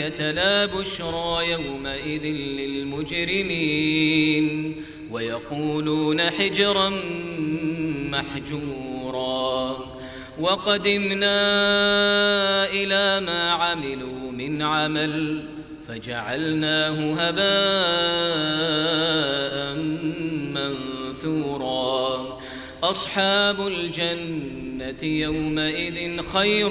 لا بشرى يومئذ للمجرمين ويقولون حجرا محجورا وقدمنا إلى ما عملوا من عمل فجعلناه هباء منثورا أصحاب الجنة يومئذ خير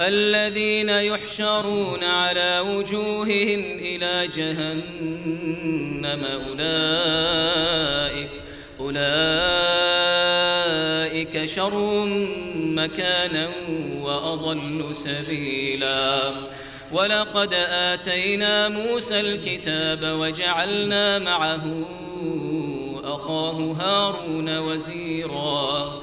الذين يحشرون على وجوههم إلى جهنم أولئك أولئك شر مكانا وأضل سبيلا. ولقد آتينا موسى الكتاب وجعلنا معه أخاه هارون وزيرا.